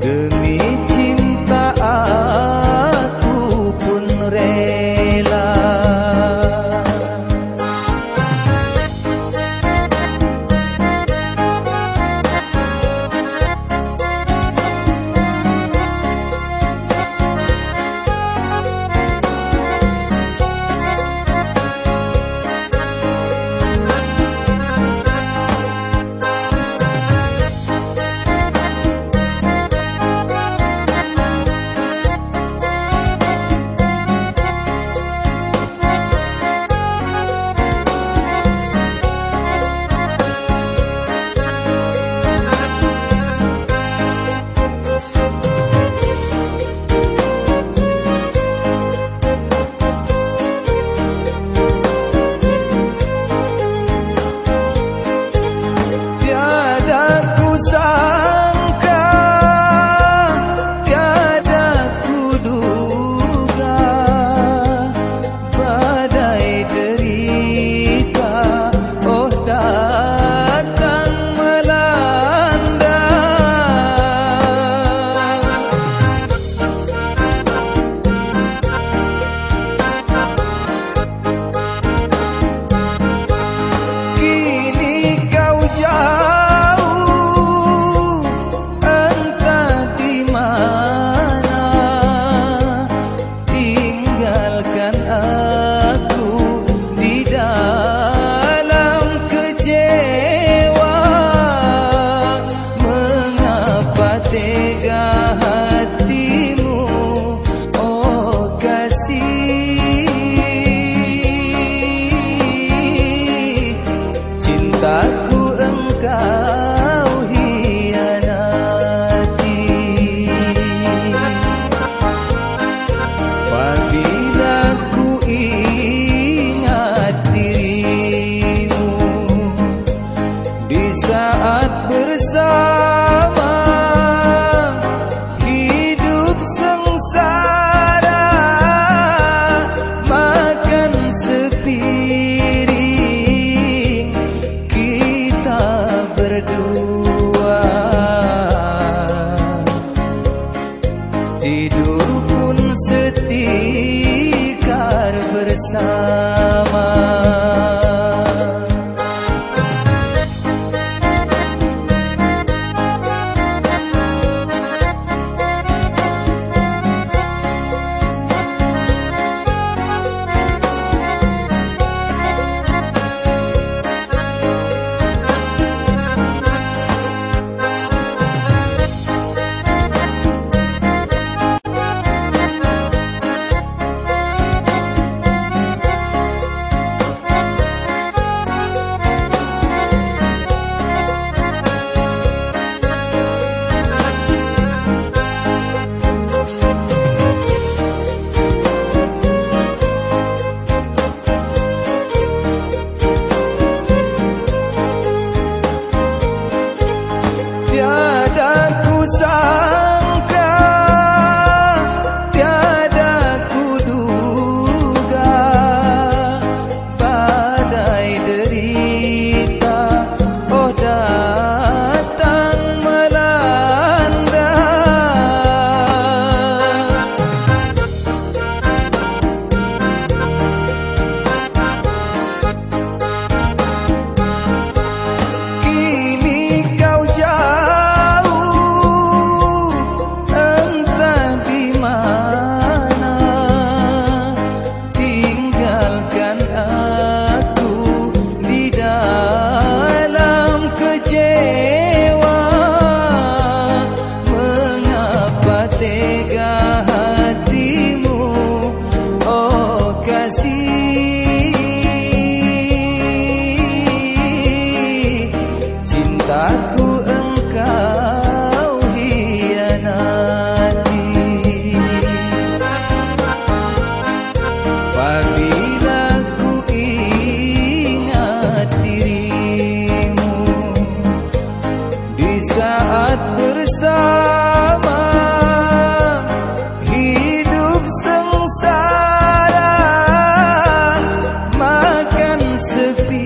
good I did. Berdua bersama hidup sengsara makan sepiring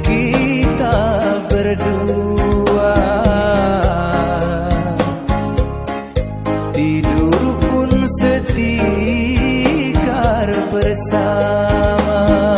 kita berdua. Tidur pun setikar bersama.